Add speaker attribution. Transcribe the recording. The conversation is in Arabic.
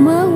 Speaker 1: Mơ